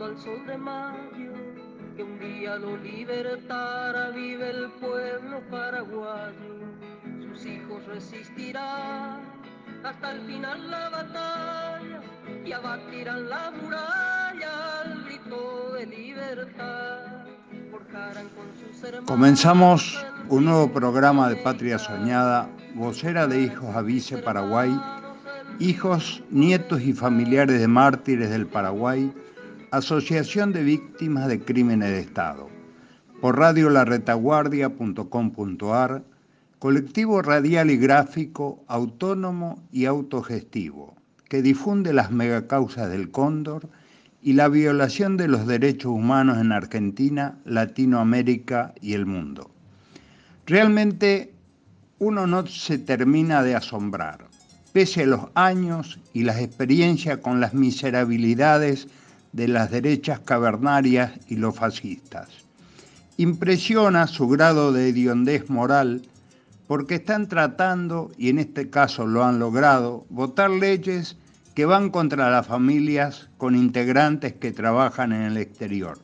Aguardando al sol de mayo, que un día lo libertara, vive el pueblo paraguayo. Sus hijos resistirán hasta el final la batalla y abatirán la muralla al grito de libertad. Comenzamos un nuevo programa de Patria Soñada, vocera de Hijos Avise Paraguay, hijos, nietos y familiares de mártires del Paraguay, Asociación de Víctimas de Crímenes de Estado, por radiolaretaguardia.com.ar, colectivo radial y gráfico autónomo y autogestivo, que difunde las megacausas del cóndor y la violación de los derechos humanos en Argentina, Latinoamérica y el mundo. Realmente uno no se termina de asombrar, pese a los años y las experiencias con las miserabilidades de las derechas cavernarias y los fascistas. Impresiona su grado de hediondez moral porque están tratando, y en este caso lo han logrado, votar leyes que van contra las familias con integrantes que trabajan en el exterior.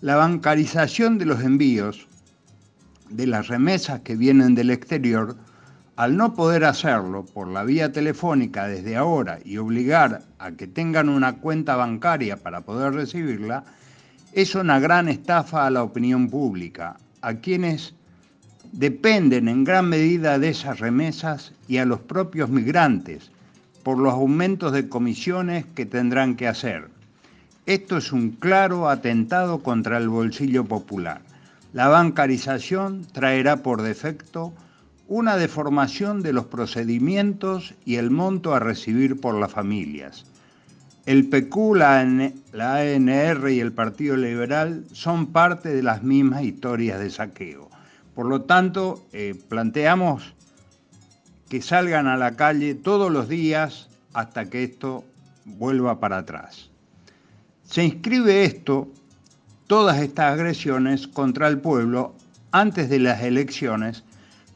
La bancarización de los envíos, de las remesas que vienen del exterior, al no poder hacerlo por la vía telefónica desde ahora y obligar a que tengan una cuenta bancaria para poder recibirla, es una gran estafa a la opinión pública, a quienes dependen en gran medida de esas remesas y a los propios migrantes por los aumentos de comisiones que tendrán que hacer. Esto es un claro atentado contra el bolsillo popular. La bancarización traerá por defecto una deformación de los procedimientos y el monto a recibir por las familias. El PQ, la, ANR y el Partido Liberal son parte de las mismas historias de saqueo. Por lo tanto, eh, planteamos que salgan a la calle todos los días hasta que esto vuelva para atrás. Se inscribe esto, todas estas agresiones contra el pueblo antes de las elecciones,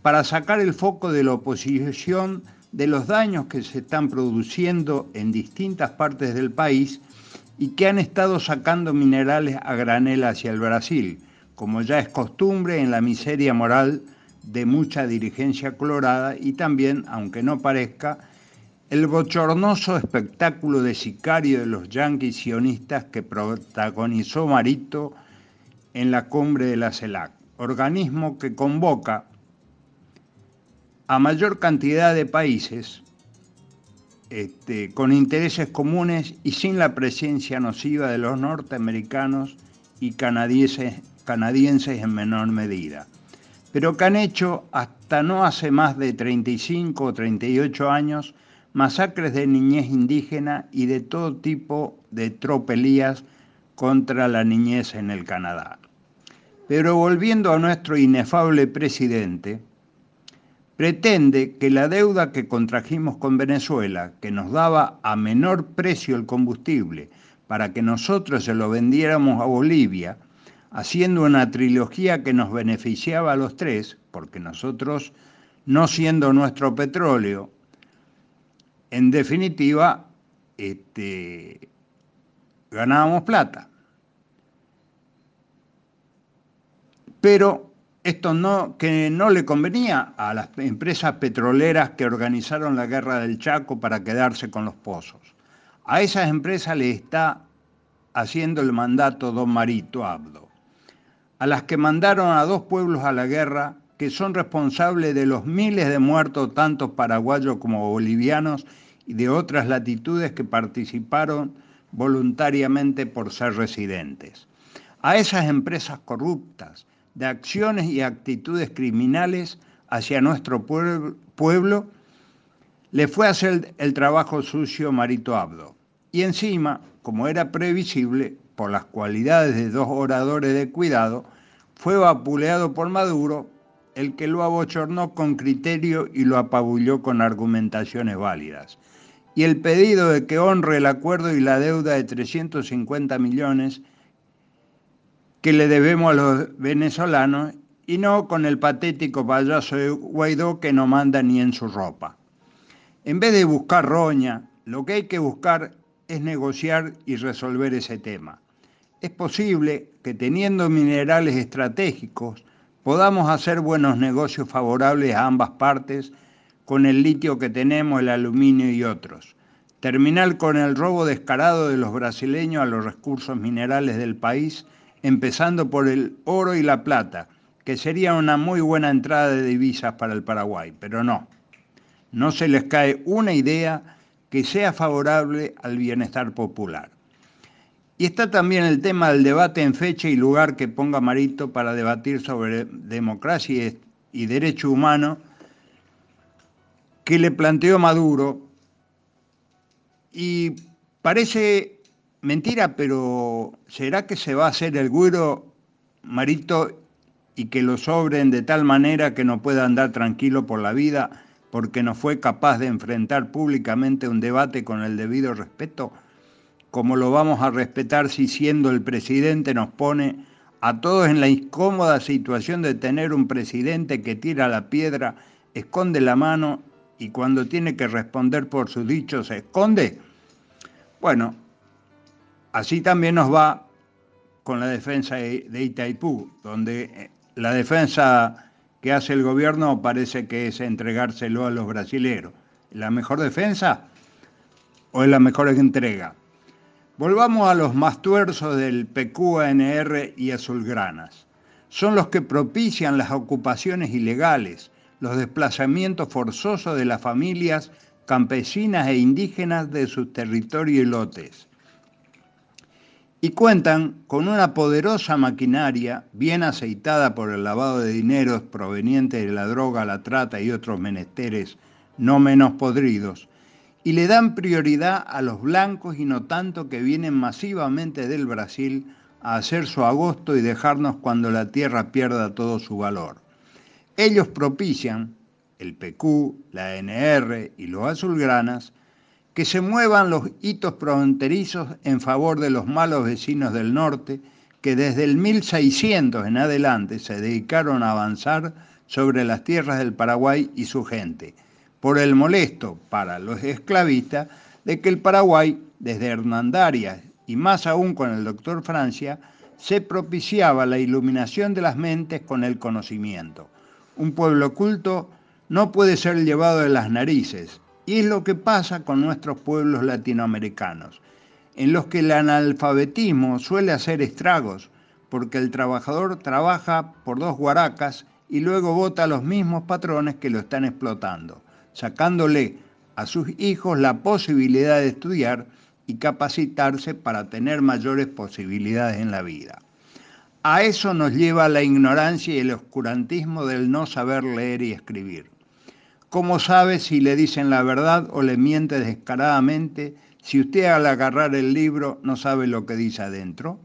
para sacar el foco de la oposición de los daños que se están produciendo en distintas partes del país y que han estado sacando minerales a granel hacia el Brasil, como ya es costumbre en la miseria moral de mucha dirigencia colorada y también, aunque no parezca, el bochornoso espectáculo de sicario de los yanquis sionistas que protagonizó Marito en la cumbre de la CELAC, organismo que convoca a mayor cantidad de países este, con intereses comunes y sin la presencia nociva de los norteamericanos y canadienses, canadienses en menor medida, pero que han hecho hasta no hace más de 35 o 38 años masacres de niñez indígena y de todo tipo de tropelías contra la niñez en el Canadá. Pero volviendo a nuestro inefable presidente, pretende que la deuda que contrajimos con Venezuela, que nos daba a menor precio el combustible para que nosotros se lo vendiéramos a Bolivia, haciendo una trilogía que nos beneficiaba a los tres, porque nosotros, no siendo nuestro petróleo, en definitiva, este, ganábamos plata. Pero esto no, que no le convenía a las empresas petroleras que organizaron la guerra del Chaco para quedarse con los pozos. A esas empresas le está haciendo el mandato don Marito Abdo, a las que mandaron a dos pueblos a la guerra que son responsables de los miles de muertos, tanto paraguayos como bolivianos, y de otras latitudes que participaron voluntariamente por ser residentes. A esas empresas corruptas, de acciones y actitudes criminales hacia nuestro pueblo, le fue a hacer el trabajo sucio Marito Abdo. Y encima, como era previsible, por las cualidades de dos oradores de cuidado, fue vapuleado por Maduro, el que lo abochornó con criterio y lo apabulló con argumentaciones válidas y el pedido de que honre el acuerdo y la deuda de 350 millones que le debemos a los venezolanos y no con el patético payaso de Guaidó que no manda ni en su ropa. En vez de buscar roña, lo que hay que buscar es negociar y resolver ese tema. Es posible que teniendo minerales estratégicos podamos hacer buenos negocios favorables a ambas partes con el litio que tenemos, el aluminio y otros. Terminar con el robo descarado de los brasileños a los recursos minerales del país, empezando por el oro y la plata, que sería una muy buena entrada de divisas para el Paraguay, pero no. No se les cae una idea que sea favorable al bienestar popular. Y está también el tema del debate en fecha y lugar que ponga Marito para debatir sobre democracia y derecho humano que le planteó Maduro y parece mentira, pero ¿será que se va a hacer el güiro Marito y que lo sobren de tal manera que no pueda andar tranquilo por la vida porque no fue capaz de enfrentar públicamente un debate con el debido respeto? como lo vamos a respetar si siendo el presidente nos pone a todos en la incómoda situación de tener un presidente que tira la piedra, esconde la mano y cuando tiene que responder por sus dichos se esconde? Bueno, así también nos va con la defensa de Itaipú, donde eh, la defensa que hace el gobierno parece que es entregárselo a los brasileros. ¿La mejor defensa o es la mejor entrega? Volvamos a los más tuerzos del PQANR y Azulgranas. Son los que propician las ocupaciones ilegales, los desplazamientos forzosos de las familias campesinas e indígenas de sus territorios y lotes. Y cuentan con una poderosa maquinaria bien aceitada por el lavado de dineros provenientes de la droga, la trata y otros menesteres no menos podridos, y le dan prioridad a los blancos y no tanto que vienen masivamente del Brasil a hacer su agosto y dejarnos cuando la tierra pierda todo su valor. Ellos propician, el PQ, la NR y los azulgranas, que se muevan los hitos fronterizos en favor de los malos vecinos del norte que desde el 1600 en adelante se dedicaron a avanzar sobre las tierras del Paraguay y su gente, por el molesto para los esclavistas de que el Paraguay, desde Hernandarias y más aún con el doctor Francia, se propiciaba la iluminación de las mentes con el conocimiento un pueblo culto no puede ser llevado de las narices. Y es lo que pasa con nuestros pueblos latinoamericanos, en los que el analfabetismo suele hacer estragos, porque el trabajador trabaja por dos guaracas y luego vota a los mismos patrones que lo están explotando, sacándole a sus hijos la posibilidad de estudiar y capacitarse para tener mayores posibilidades en la vida. A eso nos lleva la ignorancia y el oscurantismo del no saber leer y escribir. ¿Cómo sabe si le dicen la verdad o le miente descaradamente si usted al agarrar el libro no sabe lo que dice adentro?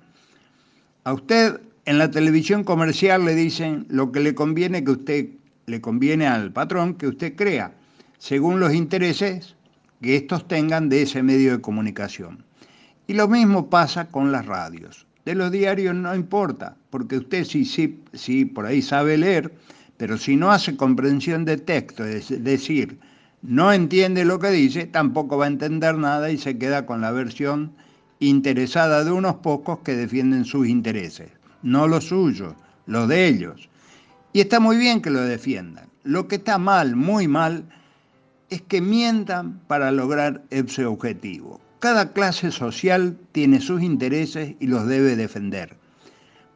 A usted en la televisión comercial le dicen lo que le conviene que usted le conviene al patrón que usted crea, según los intereses que estos tengan de ese medio de comunicación. Y lo mismo pasa con las radios. De los diarios no importa, porque usted sí, sí, sí, por ahí sabe leer, pero si no hace comprensión de texto, es decir, no entiende lo que dice, tampoco va a entender nada y se queda con la versión interesada de unos pocos que defienden sus intereses, no los suyos, los de ellos. Y está muy bien que lo defiendan. Lo que está mal, muy mal, es que mientan para lograr ese objetivo. Cada clase social tiene sus intereses y los debe defender.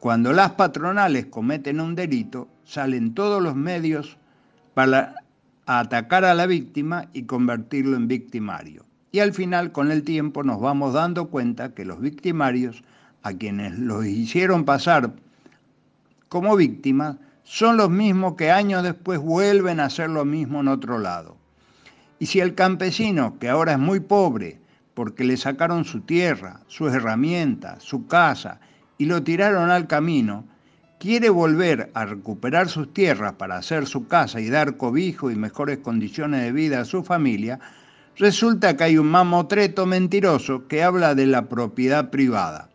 Cuando las patronales cometen un delito, salen todos los medios para atacar a la víctima y convertirlo en victimario. Y al final, con el tiempo, nos vamos dando cuenta que los victimarios, a quienes los hicieron pasar como víctimas, son los mismos que años después vuelven a hacer lo mismo en otro lado. Y si el campesino, que ahora es muy pobre, porque le sacaron su tierra, sus herramientas, su casa, y lo tiraron al camino, quiere volver a recuperar sus tierras para hacer su casa y dar cobijo y mejores condiciones de vida a su familia, resulta que hay un mamotreto mentiroso que habla de la propiedad privada,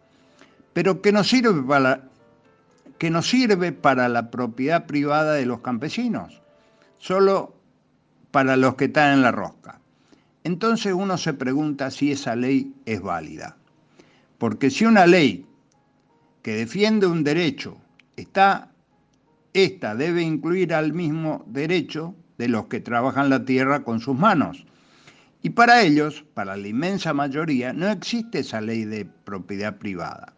pero que no sirve para, que no sirve para la propiedad privada de los campesinos, solo para los que están en la rosca. Entonces uno se pregunta si esa ley es válida. Porque si una ley que defiende un derecho está, esta debe incluir al mismo derecho de los que trabajan la tierra con sus manos. Y para ellos, para la inmensa mayoría, no existe esa ley de propiedad privada.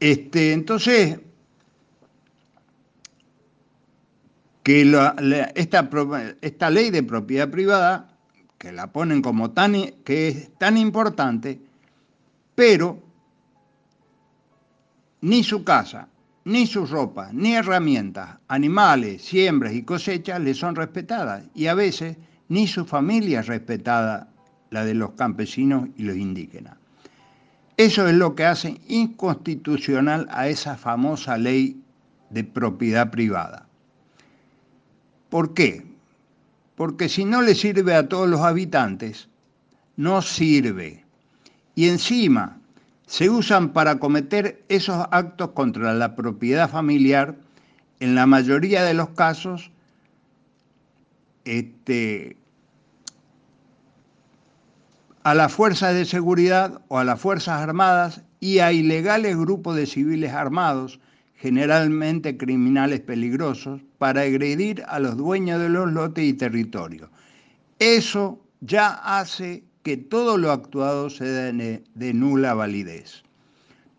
Este, entonces, que esta, esta ley de propiedad privada, que la ponen como tan, que es tan importante, pero ni su casa, ni su ropa, ni herramientas, animales, siembras y cosechas le son respetadas y a veces ni su familia es respetada, la de los campesinos y los indígenas. Eso es lo que hace inconstitucional a esa famosa ley de propiedad privada. ¿Por qué? Porque si no le sirve a todos los habitantes, no sirve y encima se usan para cometer esos actos contra la propiedad familiar, en la mayoría de los casos, este, a las fuerzas de seguridad o a las fuerzas armadas y a ilegales grupos de civiles armados, generalmente criminales peligrosos, para agredir a los dueños de los lotes y territorios. Eso ya hace que todo lo actuado sea de nula validez.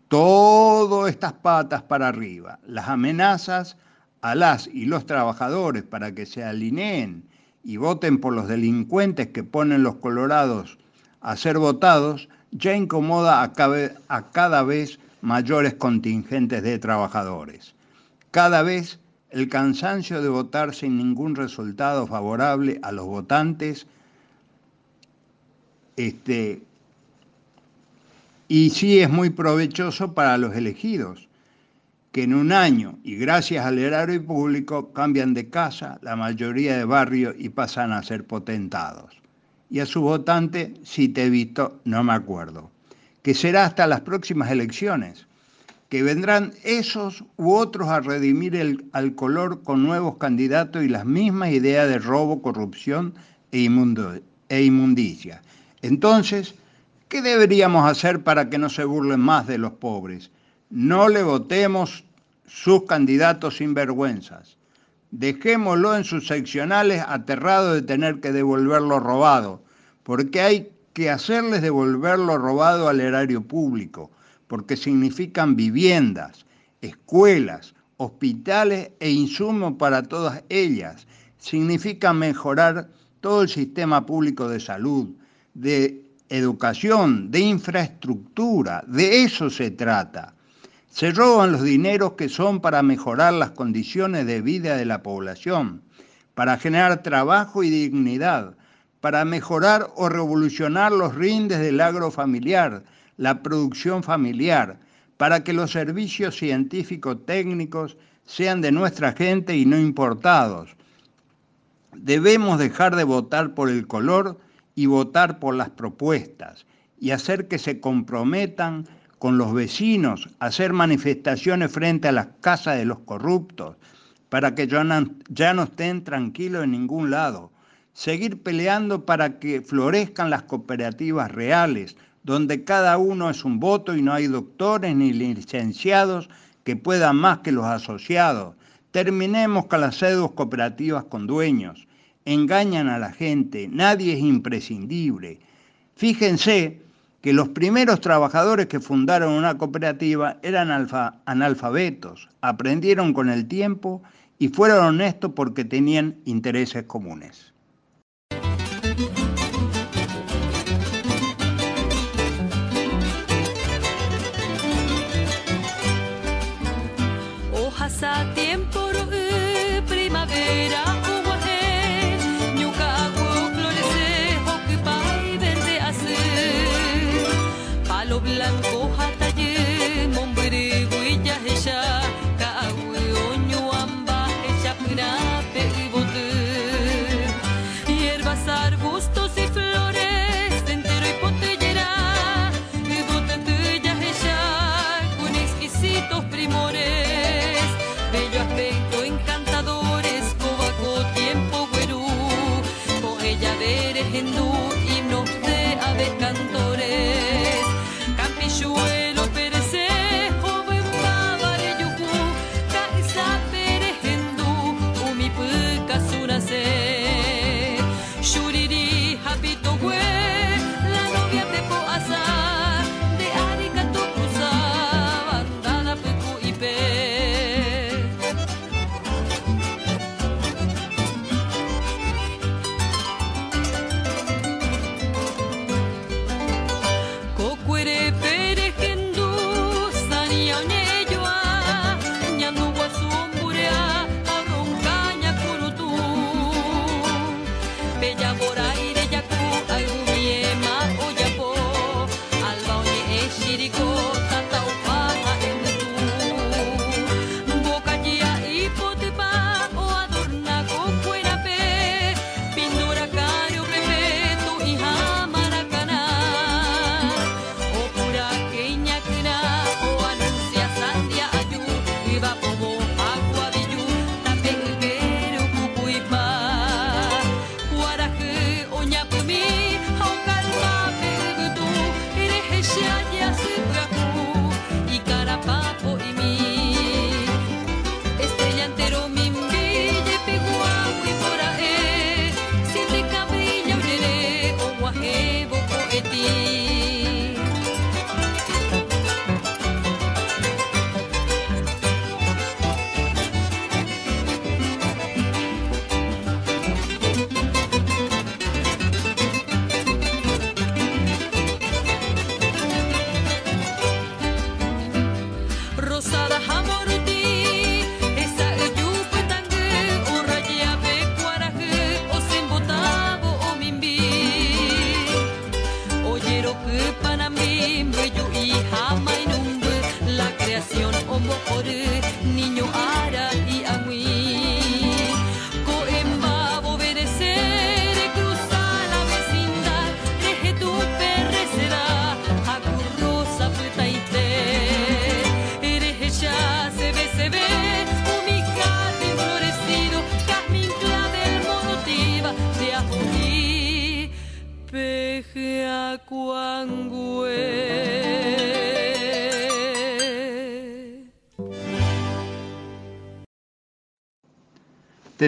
Todas estas patas para arriba, las amenazas a las y los trabajadores para que se alineen y voten por los delincuentes que ponen los colorados a ser votados, ya incomoda a cada, vez mayores contingentes de trabajadores. Cada vez el cansancio de votar sin ningún resultado favorable a los votantes este, y sí es muy provechoso para los elegidos, que en un año, y gracias al erario público, cambian de casa la mayoría de barrios y pasan a ser potentados. Y a su votante, si te visto, no me acuerdo. Que será hasta las próximas elecciones, que vendrán esos u otros a redimir el, al color con nuevos candidatos y las mismas ideas de robo, corrupción e, e inmundicia. Entonces, ¿qué deberíamos hacer para que no se burlen más de los pobres? No le votemos sus candidatos sin vergüenzas. Dejémoslo en sus seccionales aterrado de tener que devolver lo robado, porque hay que hacerles devolver lo robado al erario público, porque significan viviendas, escuelas, hospitales e insumos para todas ellas. Significa mejorar todo el sistema público de salud, de educación, de infraestructura, de eso se trata. Se roban los dineros que son para mejorar las condiciones de vida de la población, para generar trabajo y dignidad, para mejorar o revolucionar los rindes del agro familiar, la producción familiar, para que los servicios científicos técnicos sean de nuestra gente y no importados. Debemos dejar de votar por el color y votar por las propuestas y hacer que se comprometan con los vecinos, hacer manifestaciones frente a las casas de los corruptos, para que ya no, estén tranquilos en ningún lado seguir peleando para que florezcan las cooperativas reales, donde cada uno es un voto y no hay doctores ni licenciados que puedan más que los asociados. Terminemos con las pseudo cooperativas con dueños. Engañan a la gente, nadie es imprescindible. Fíjense que los primeros trabajadores que fundaron una cooperativa eran analfabetos, aprendieron con el tiempo y fueron honestos porque tenían intereses comunes. a tiempo primavera veres hindú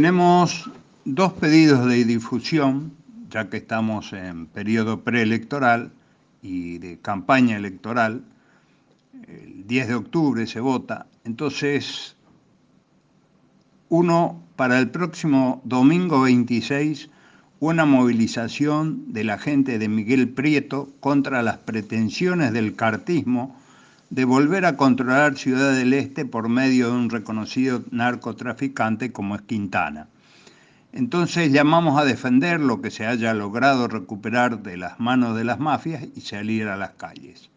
Tenemos dos pedidos de difusión, ya que estamos en periodo preelectoral y de campaña electoral. El 10 de octubre se vota. Entonces, uno para el próximo domingo 26, una movilización de la gente de Miguel Prieto contra las pretensiones del cartismo de volver a controlar Ciudad del Este por medio de un reconocido narcotraficante como es Quintana. Entonces llamamos a defender lo que se haya logrado recuperar de las manos de las mafias y salir a las calles.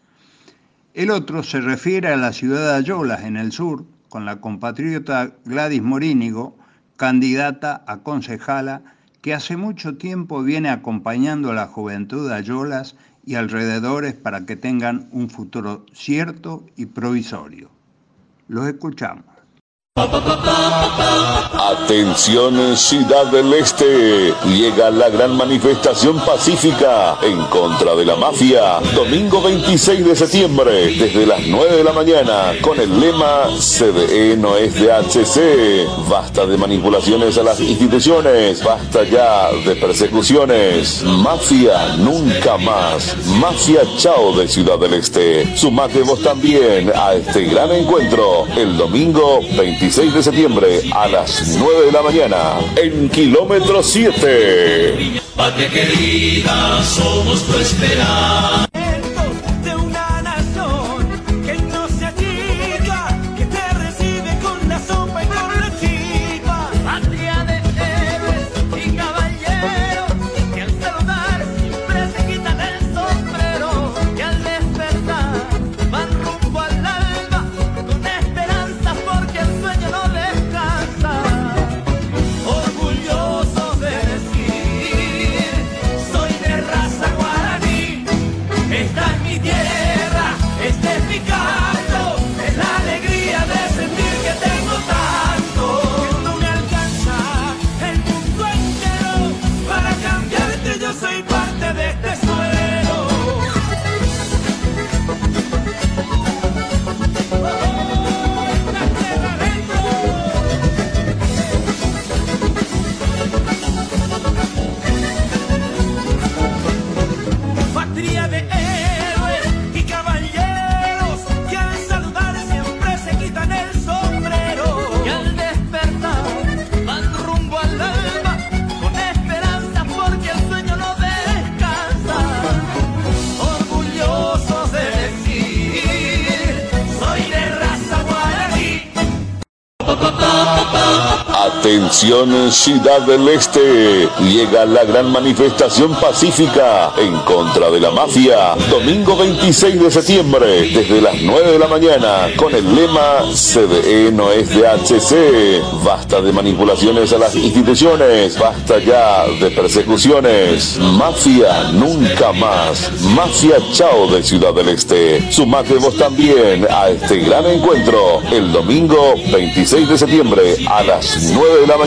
El otro se refiere a la ciudad de Ayolas, en el sur, con la compatriota Gladys Morínigo, candidata a concejala, que hace mucho tiempo viene acompañando a la juventud de Ayolas y alrededores para que tengan un futuro cierto y provisorio. Los escuchamos. Atención Ciudad del Este, llega la gran manifestación pacífica en contra de la mafia, domingo 26 de septiembre, desde las 9 de la mañana, con el lema CDE no es de HC, basta de manipulaciones a las instituciones, basta ya de persecuciones, mafia nunca más, mafia chao de Ciudad del Este, sumate vos también a este gran encuentro, el domingo 26 26 de septiembre a las 9 de la mañana en kilómetro 7. Patria querida, somos tu esperanza. Ciudad del Este, llega la gran manifestación pacífica en contra de la mafia, domingo 26 de septiembre, desde las 9 de la mañana, con el lema CDE no es de HC, basta de manipulaciones a las instituciones, basta ya de persecuciones, mafia nunca más, mafia chao de Ciudad del Este, sumate vos también a este gran encuentro, el domingo 26 de septiembre a las 9 de la mañana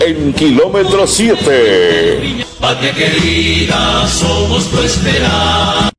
en kilómetro 7. Patria querida, somos tu esperanza.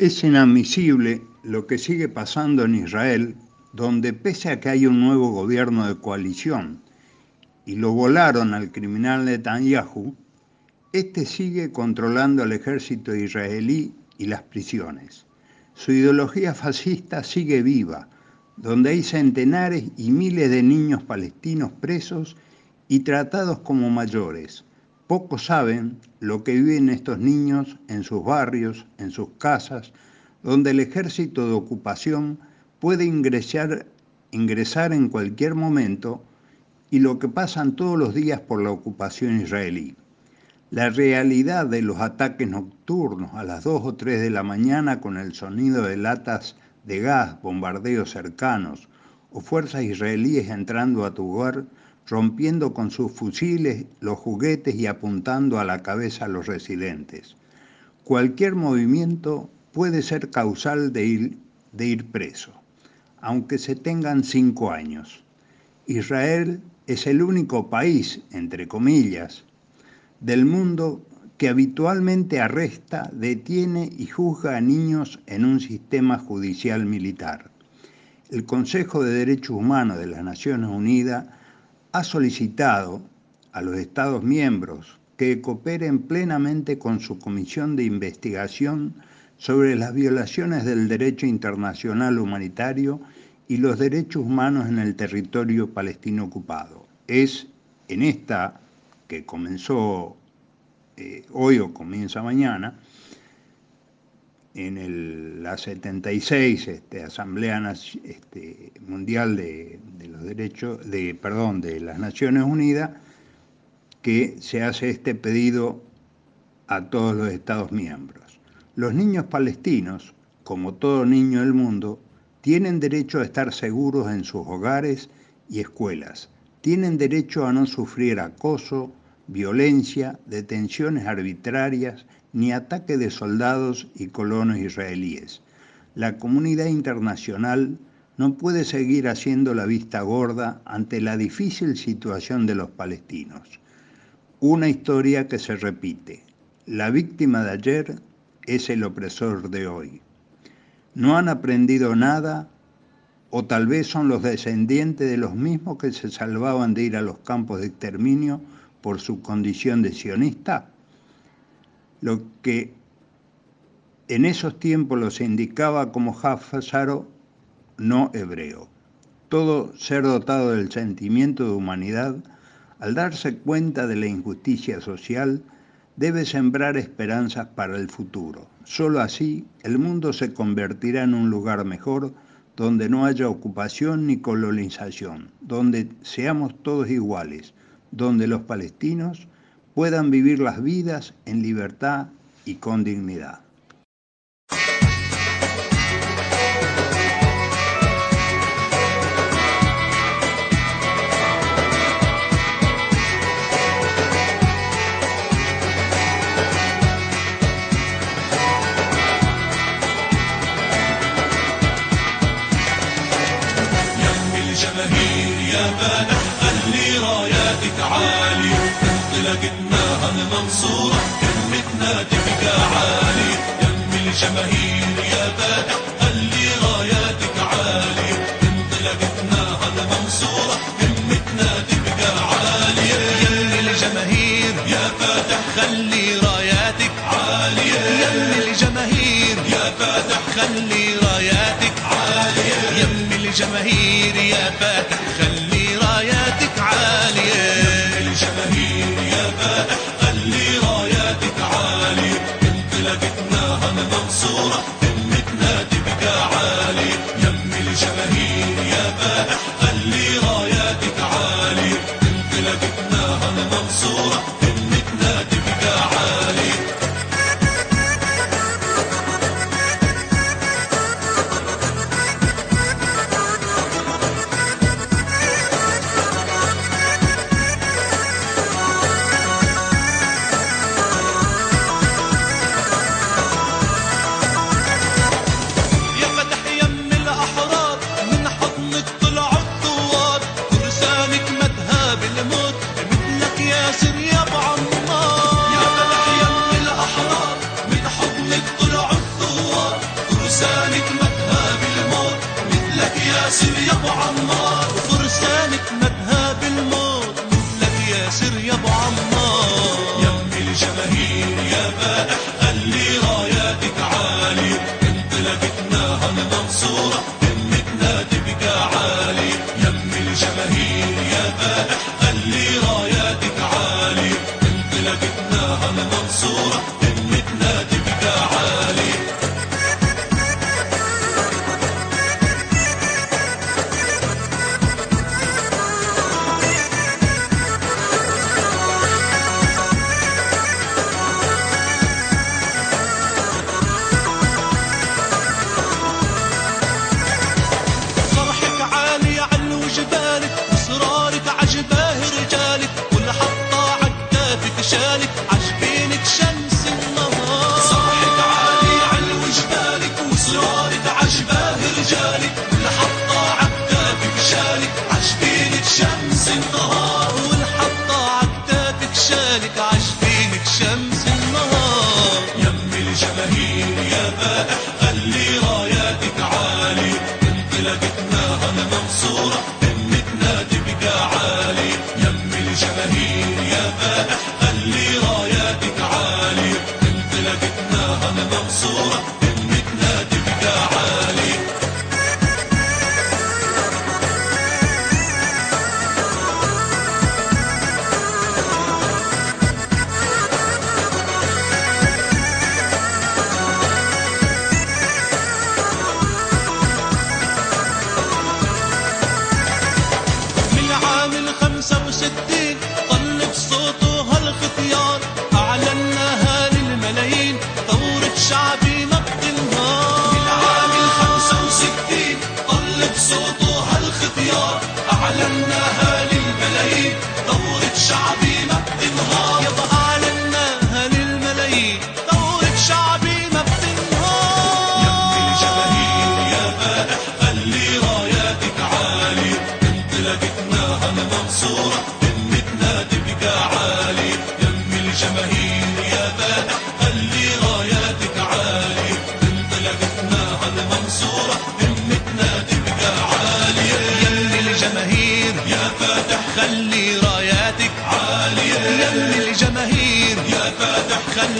Es inadmisible lo que sigue pasando en Israel, donde pese a que hay un nuevo gobierno de coalición y lo volaron al criminal Netanyahu, este sigue controlando al ejército israelí y las prisiones. Su ideología fascista sigue viva, donde hay centenares y miles de niños palestinos presos y tratados como mayores. Pocos saben lo que viven estos niños en sus barrios, en sus casas, donde el ejército de ocupación puede ingresar, ingresar en cualquier momento y lo que pasan todos los días por la ocupación israelí. La realidad de los ataques nocturnos a las 2 o 3 de la mañana con el sonido de latas de gas, bombardeos cercanos o fuerzas israelíes entrando a tu hogar, rompiendo con sus fusiles los juguetes y apuntando a la cabeza a los residentes. Cualquier movimiento puede ser causal de ir, de ir preso, aunque se tengan cinco años. Israel es el único país, entre comillas, del mundo que habitualmente arresta, detiene y juzga a niños en un sistema judicial militar. El Consejo de Derechos Humanos de las Naciones Unidas ha solicitado a los Estados miembros que cooperen plenamente con su comisión de investigación sobre las violaciones del derecho internacional humanitario y los derechos humanos en el territorio palestino ocupado. Es en esta que comenzó eh, hoy o comienza mañana, en la 76 este, Asamblea este, Mundial de, de los Derechos, de, perdón, de las Naciones Unidas, que se hace este pedido a todos los Estados miembros. Los niños palestinos, como todo niño del mundo, tienen derecho a estar seguros en sus hogares y escuelas. Tienen derecho a no sufrir acoso, violencia, detenciones arbitrarias ni ataque de soldados y colonos israelíes. La comunidad internacional no puede seguir haciendo la vista gorda ante la difícil situación de los palestinos. Una historia que se repite. La víctima de ayer es el opresor de hoy. No han aprendido nada o tal vez son los descendientes de los mismos que se salvaban de ir a los campos de exterminio por su condición de sionista. Lo que en esos tiempos los indicaba como Hafazaro no hebreo. Todo ser dotado del sentimiento de humanidad, al darse cuenta de la injusticia social, debe sembrar esperanzas para el futuro. Solo así el mundo se convertirá en un lugar mejor donde no haya ocupación ni colonización, donde seamos todos iguales, donde los palestinos puedan vivir las vidas en libertad y con dignidad. يا الجماهير يا بلد لقيناها المنصورة همتنا تبقى عالي. يم الجماهير يا فاتح خلي راياتك عالي؟ انت لقيتناها المنصورة همتنا تبقى عالية يم الجماهير يا فاتح خلي راياتك عالية الجماهير يا خلي عالية الجماهير يا المنصورة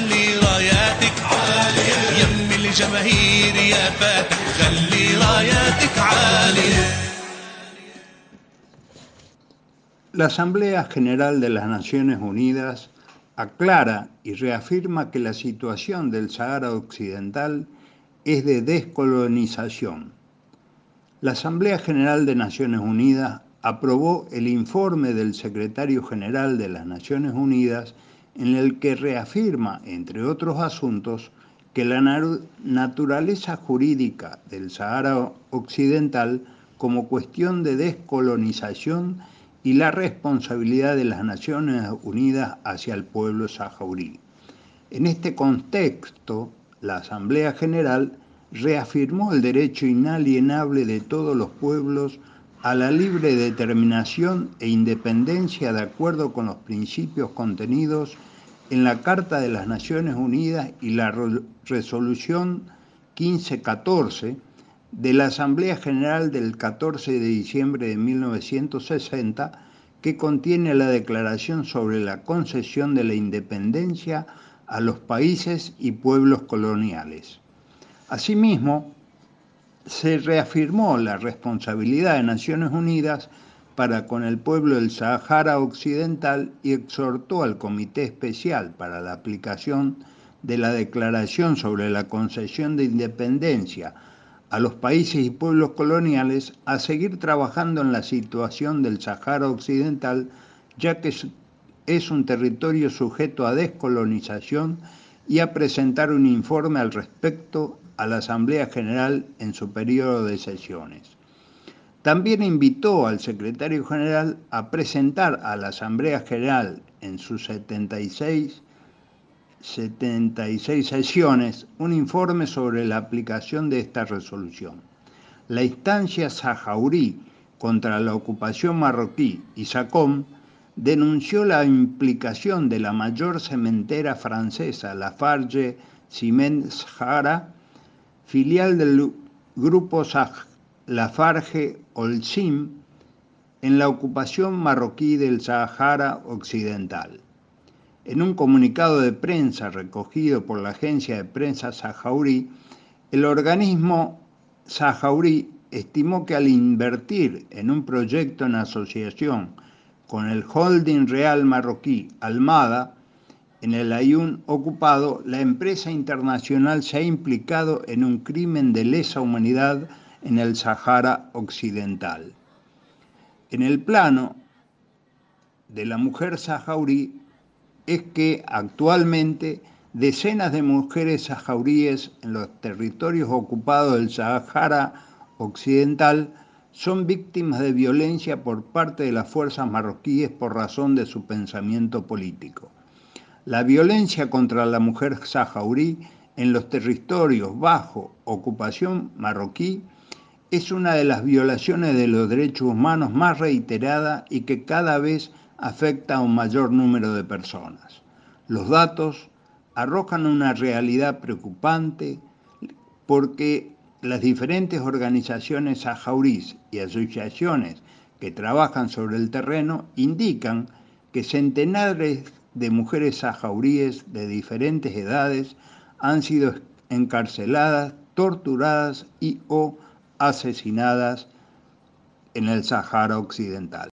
خلي راياتك عالية يم الجماهير يا فاتح خلي راياتك عالية La Asamblea General de las Naciones Unidas aclara y reafirma que la situación del Sahara Occidental es de descolonización. La Asamblea General de Naciones Unidas aprobó el informe del Secretario General de las Naciones Unidas en el que reafirma, entre otros asuntos, que la naturaleza jurídica del Sahara Occidental como cuestión de descolonización y la responsabilidad de las Naciones Unidas hacia el pueblo saharaui. En este contexto, la Asamblea General reafirmó el derecho inalienable de todos los pueblos a la libre determinación e independencia de acuerdo con los principios contenidos en la Carta de las Naciones Unidas y la Resolución 1514 de la Asamblea General del 14 de diciembre de 1960, que contiene la Declaración sobre la concesión de la independencia a los países y pueblos coloniales. Asimismo, se reafirmó la responsabilidad de Naciones Unidas para con el pueblo del Sahara Occidental y exhortó al Comité Especial para la aplicación de la Declaración sobre la concesión de independencia a los países y pueblos coloniales a seguir trabajando en la situación del Sahara Occidental, ya que es- un territorio sujeto a descolonización y a presentar un informe al respecto a la Asamblea General en su periodo de sesiones. También invitó al secretario general a presentar a la Asamblea General en sus 76, 76 sesiones un informe sobre la aplicación de esta resolución. La instancia sahaurí contra la ocupación marroquí y SACOM denunció la implicación de la mayor cementera francesa, Lafarge Ciment Sahara, filial del grupo Lafarge Holcim, en la ocupación marroquí del Sahara Occidental. En un comunicado de prensa recogido por la agencia de prensa sahaurí, el organismo sahaurí estimó que al invertir en un proyecto en asociación con el holding real marroquí Almada, en el Ayun ocupado, la empresa internacional se ha implicado en un crimen de lesa humanidad en el Sahara Occidental. En el plano de la mujer sahaurí es que actualmente decenas de mujeres sahauríes en los territorios ocupados del Sahara Occidental son víctimas de violencia por parte de las fuerzas marroquíes por razón de su pensamiento político. La violencia contra la mujer sahaurí en los territorios bajo ocupación marroquí es una de las violaciones de los derechos humanos más reiterada y que cada vez afecta a un mayor número de personas. Los datos arrojan una realidad preocupante porque las diferentes organizaciones saharauis y asociaciones que trabajan sobre el terreno indican que centenares de mujeres sahauríes de diferentes edades han sido encarceladas, torturadas y o asesinadas en el Sahara Occidental.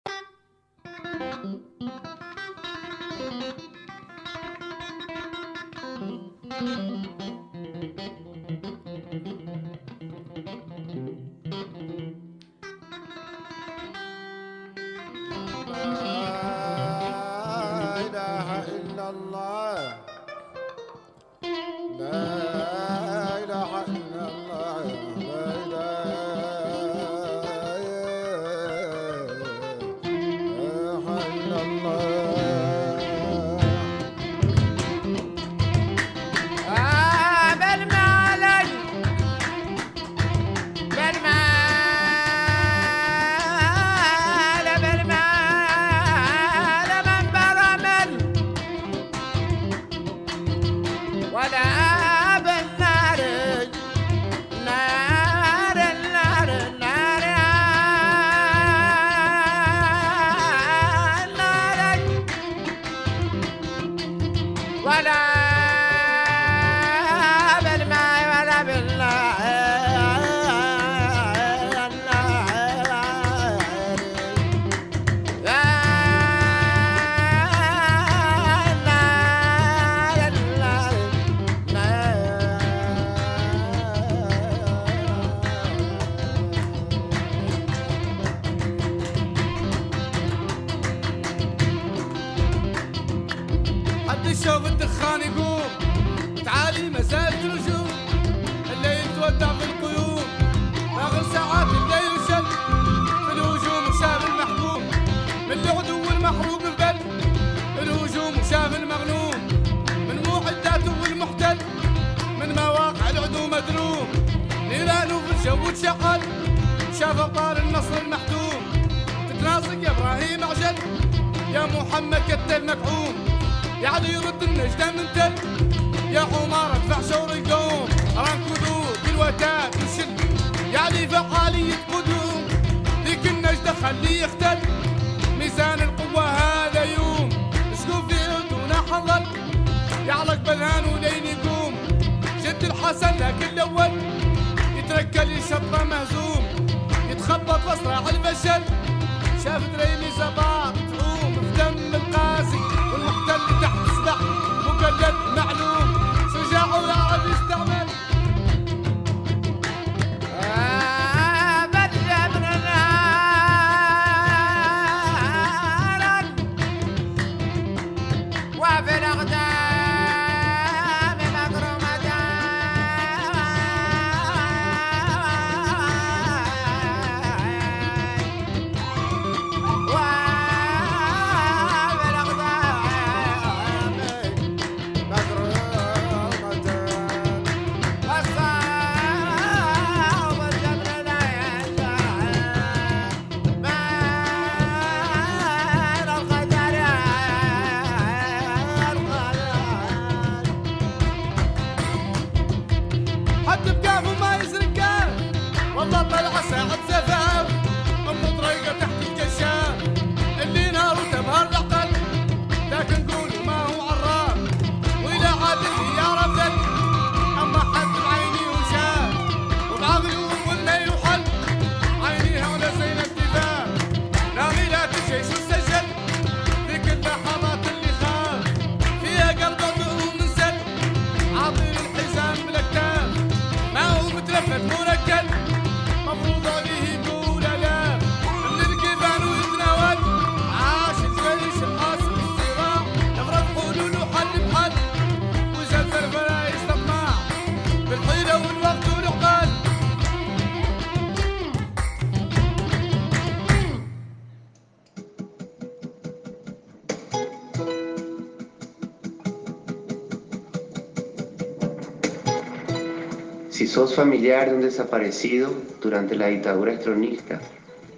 Sos familiar de un desaparecido durante la dictadura estronista,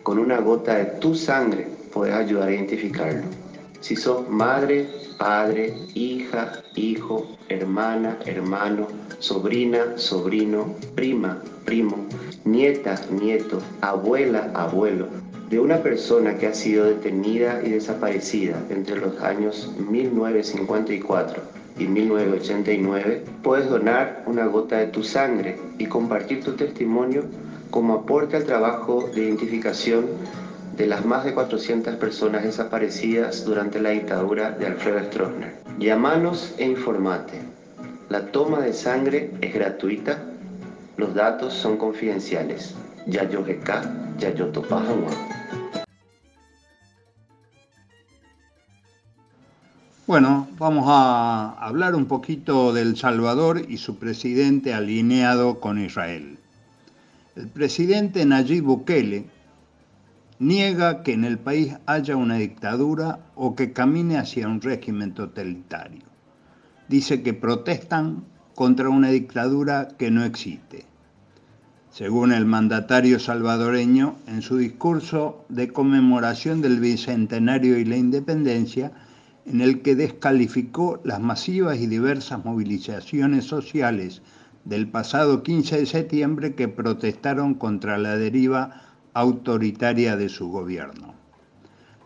con una gota de tu sangre puedes ayudar a identificarlo. Si sos madre, padre, hija, hijo, hermana, hermano, sobrina, sobrino, prima, primo, nieta, nieto, abuela, abuelo, de una persona que ha sido detenida y desaparecida entre los años 1954 y 1989, puedes donar una gota de tu sangre y compartir tu testimonio como aporte al trabajo de identificación de las más de 400 personas desaparecidas durante la dictadura de Alfredo Stroessner. Llámanos e informate. La toma de sangre es gratuita, los datos son confidenciales. Yayo GK, Bueno, vamos a hablar un poquito del Salvador y su presidente alineado con Israel. El presidente Nayib Bukele niega que en el país haya una dictadura o que camine hacia un régimen totalitario. Dice que protestan contra una dictadura que no existe. Según el mandatario salvadoreño, en su discurso de conmemoración del Bicentenario y la Independencia, en el que descalificó las masivas y diversas movilizaciones sociales del pasado 15 de septiembre que protestaron contra la deriva autoritaria de su gobierno.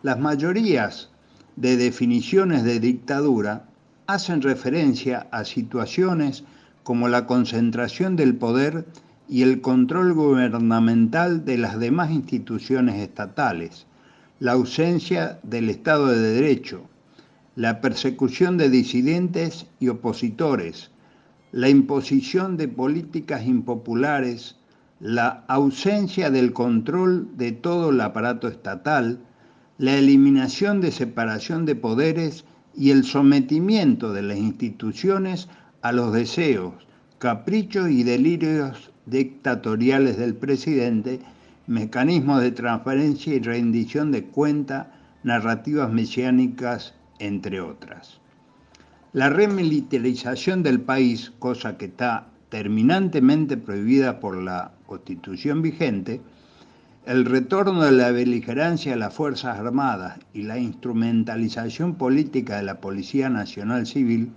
Las mayorías de definiciones de dictadura hacen referencia a situaciones como la concentración del poder y el control gubernamental de las demás instituciones estatales, la ausencia del Estado de Derecho, la persecución de disidentes y opositores, la imposición de políticas impopulares, la ausencia del control de todo el aparato estatal, la eliminación de separación de poderes y el sometimiento de las instituciones a los deseos, caprichos y delirios dictatoriales del presidente, mecanismos de transparencia y rendición de cuenta, narrativas mesiánicas entre otras. La remilitarización del país, cosa que está terminantemente prohibida por la constitución vigente, el retorno de la beligerancia de las Fuerzas Armadas y la instrumentalización política de la Policía Nacional Civil,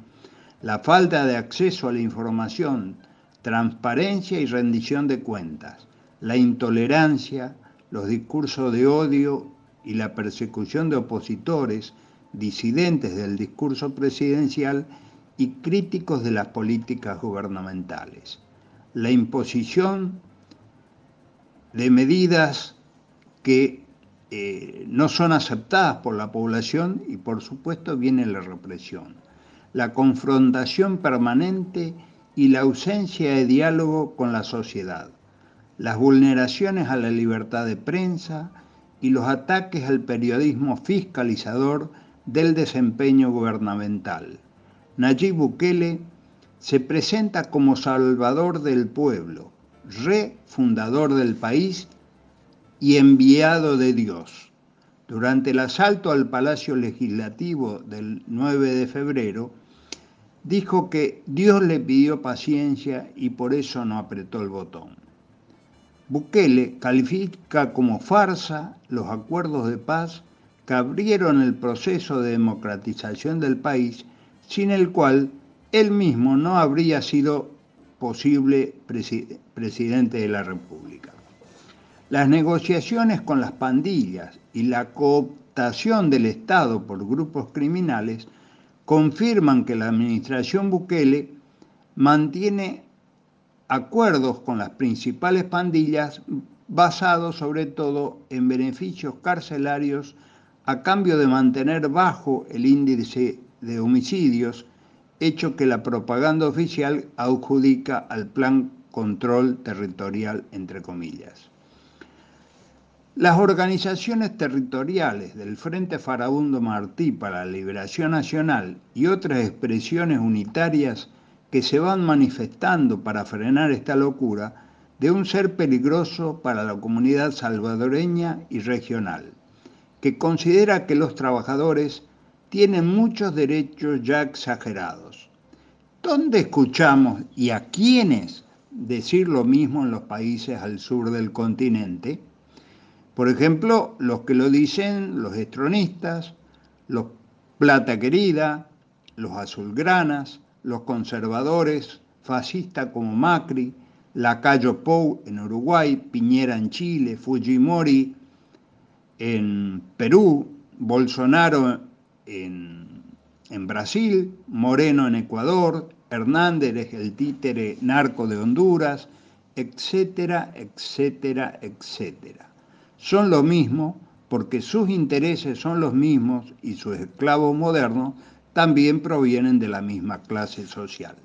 la falta de acceso a la información, transparencia y rendición de cuentas, la intolerancia, los discursos de odio y la persecución de opositores, disidentes del discurso presidencial y críticos de las políticas gubernamentales. La imposición de medidas que eh, no son aceptadas por la población y por supuesto viene la represión. La confrontación permanente y la ausencia de diálogo con la sociedad. Las vulneraciones a la libertad de prensa y los ataques al periodismo fiscalizador del desempeño gubernamental. Nayib Bukele se presenta como salvador del pueblo, refundador del país y enviado de Dios. Durante el asalto al Palacio Legislativo del 9 de febrero, dijo que Dios le pidió paciencia y por eso no apretó el botón. Bukele califica como farsa los acuerdos de paz que abrieron el proceso de democratización del país, sin el cual él mismo no habría sido posible presidente de la República. Las negociaciones con las pandillas y la cooptación del Estado por grupos criminales confirman que la administración Bukele mantiene acuerdos con las principales pandillas basados sobre todo en beneficios carcelarios a cambio de mantener bajo el índice de homicidios, hecho que la propaganda oficial adjudica al plan control territorial, entre comillas. Las organizaciones territoriales del Frente Farabundo Martí para la Liberación Nacional y otras expresiones unitarias que se van manifestando para frenar esta locura de un ser peligroso para la comunidad salvadoreña y regional, que considera que los trabajadores tienen muchos derechos ya exagerados. ¿Dónde escuchamos y a quiénes decir lo mismo en los países al sur del continente? Por ejemplo, los que lo dicen los estronistas, los plata querida, los azulgranas, los conservadores, fascistas como Macri, Lacayo Pou en Uruguay, Piñera en Chile, Fujimori en Perú, Bolsonaro en, en Brasil, Moreno en Ecuador, Hernández el títere narco de Honduras, etcétera, etcétera, etcétera. Son lo mismo porque sus intereses son los mismos y sus esclavos modernos también provienen de la misma clase social.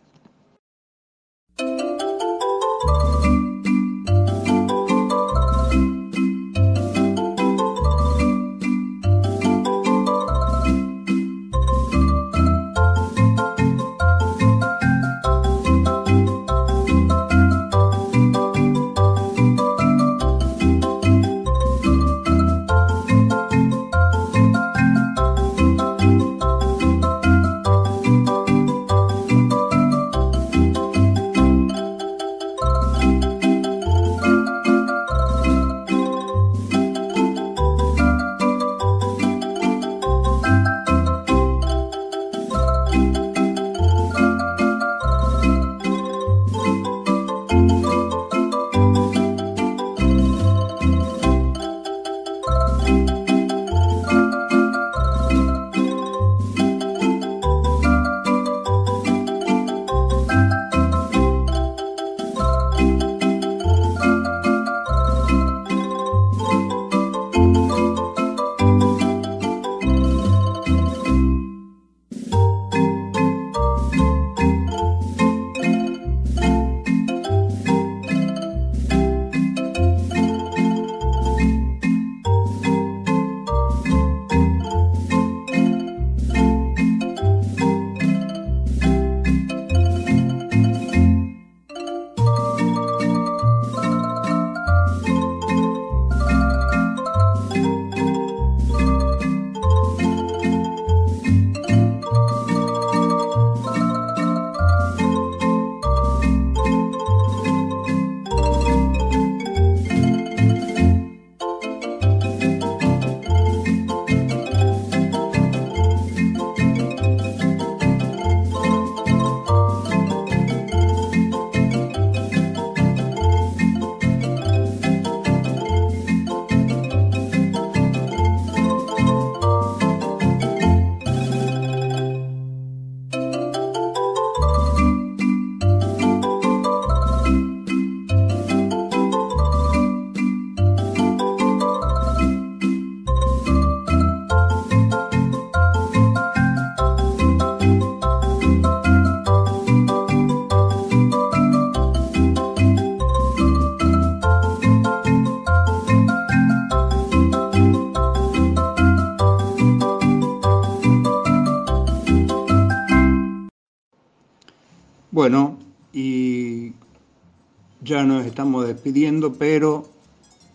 Estamos despidiendo, pero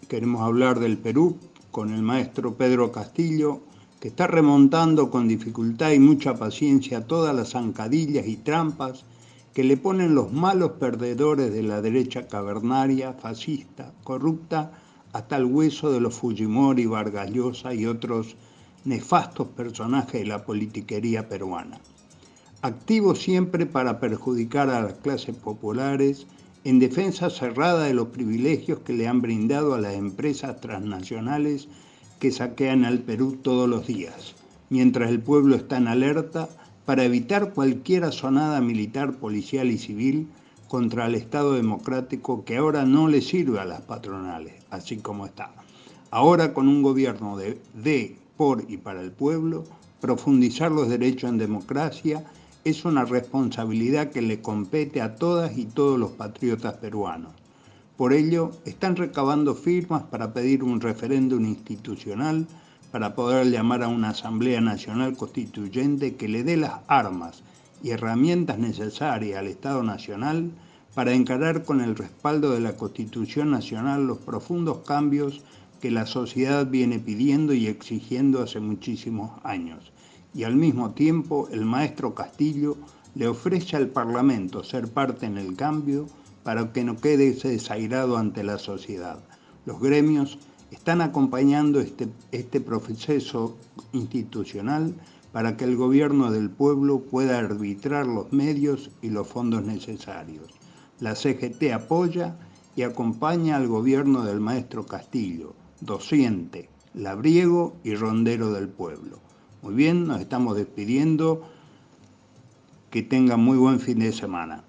queremos hablar del Perú con el maestro Pedro Castillo, que está remontando con dificultad y mucha paciencia todas las zancadillas y trampas que le ponen los malos perdedores de la derecha cavernaria, fascista, corrupta, hasta el hueso de los Fujimori, Vargas Llosa y otros nefastos personajes de la politiquería peruana. Activo siempre para perjudicar a las clases populares, en defensa cerrada de los privilegios que le han brindado a las empresas transnacionales que saquean al Perú todos los días, mientras el pueblo está en alerta para evitar cualquier asonada militar, policial y civil contra el Estado democrático que ahora no le sirve a las patronales, así como está. Ahora con un gobierno de, de, por y para el pueblo, profundizar los derechos en democracia es una responsabilidad que le compete a todas y todos los patriotas peruanos. Por ello, están recabando firmas para pedir un referéndum institucional para poder llamar a una Asamblea Nacional Constituyente que le dé las armas y herramientas necesarias al Estado Nacional para encarar con el respaldo de la Constitución Nacional los profundos cambios que la sociedad viene pidiendo y exigiendo hace muchísimos años. Y al mismo tiempo el maestro Castillo le ofrece al Parlamento ser parte en el cambio para que no quede desairado ante la sociedad. Los gremios están acompañando este, este proceso institucional para que el gobierno del pueblo pueda arbitrar los medios y los fondos necesarios. La CGT apoya y acompaña al gobierno del maestro Castillo, docente, labriego y rondero del pueblo. Muy bien, nos estamos despidiendo. Que tengan muy buen fin de semana.